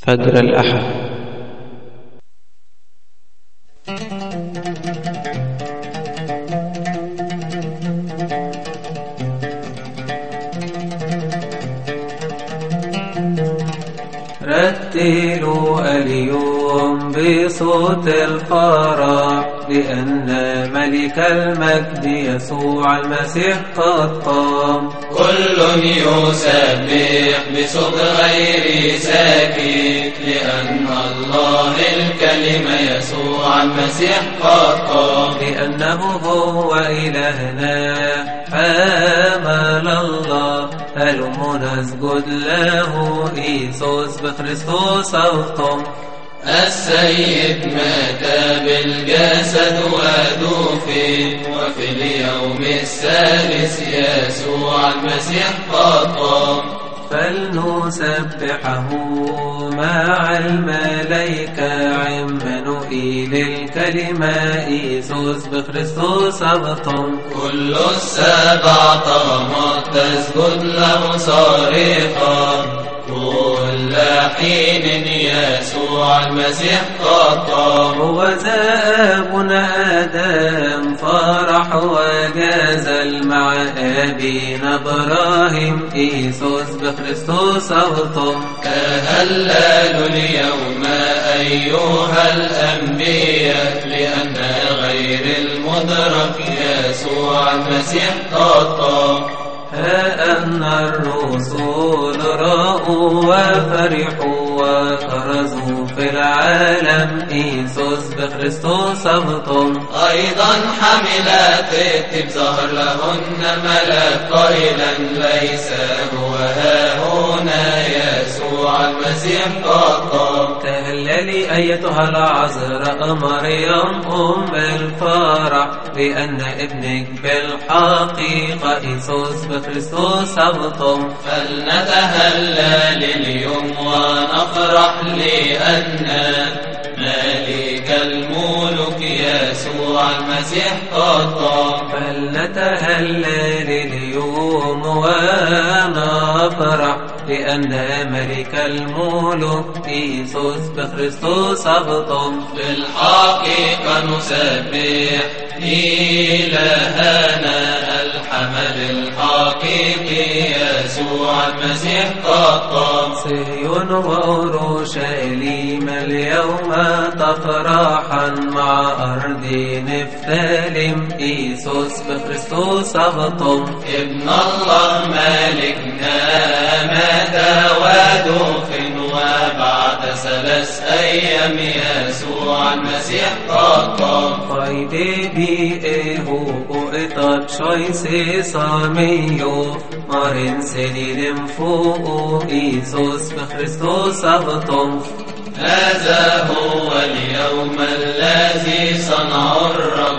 فجر الأحد. رتلوا اليوم بصوت الفرح لأن ملك المجد يسوع المسيح قد قام. كل يسبح بصوت غير ساكت لأن الله الكلمة يسوع المسيح قد قام. لأنه هو إلهنا. حامل الله. هلم نسجد له إيسوس بخريستوس أوطم السيد مات بالجسد ودفن وفي اليوم الثالث يسوع المسيح قام فلنسبحه مع الملائكة عمانوئيل الكلمة إيسوس بخريستوس أبطم. كل السبع طامات تسجد له صارخا كل حين يسوع المسيح قام هو ذابنا آدم فرح وجازل مع أبينا إبراهيم إيسوس بخريستوس أبطم تهللوا اليوم أيها الأنبياء لأن غير المدرك يسوع المسيح قام ها أن الرسول رأوا وفرحوا. وكرزوا في العالم. إيسوس بخريستوس أبطم أيضا حملات التب ظهر لهن ملك قائلا ليس هو ها هنا يسوع المسيح قد قام تهللي أيتها العذراء مريم أم الفرح لأن ابنك بالحقيقة إيسوس بخريستوس أبطم فلنتهلل اليوم ونفرح لأن ملك الملوك يسوع المسيح قد فلنتهلل اليوم ونفرح لأن ملك الملوك إيسوس بخريستوس أبطم بالحقيقة نسبح إلهنا الحمل الحقيقي. يسوع المسيح قام صهيون وأورشليم اليوم تفرحا مع أرض نفتالم إيسوس بخريستوس أبطم ابن الله مالكنا ثلاث أيام يسوع المسيح eho og etat sjøyse samiyo Maren sedilim få og Isos med Kristus avtom هذا هو اليوم الذي صنع الرب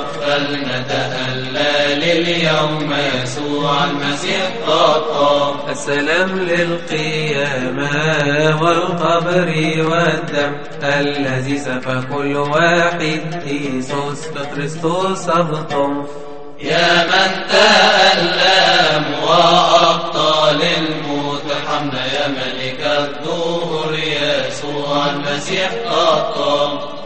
فلنتهلل اليوم يسوع المسيح قام السلام للقيامة والقبر والدم الذي سفى كل واحد. إيسوس بكريستوس أبطم. يا من تألم وأبطال الموت حمنا يا ملك الدهور يسوع المسيح قام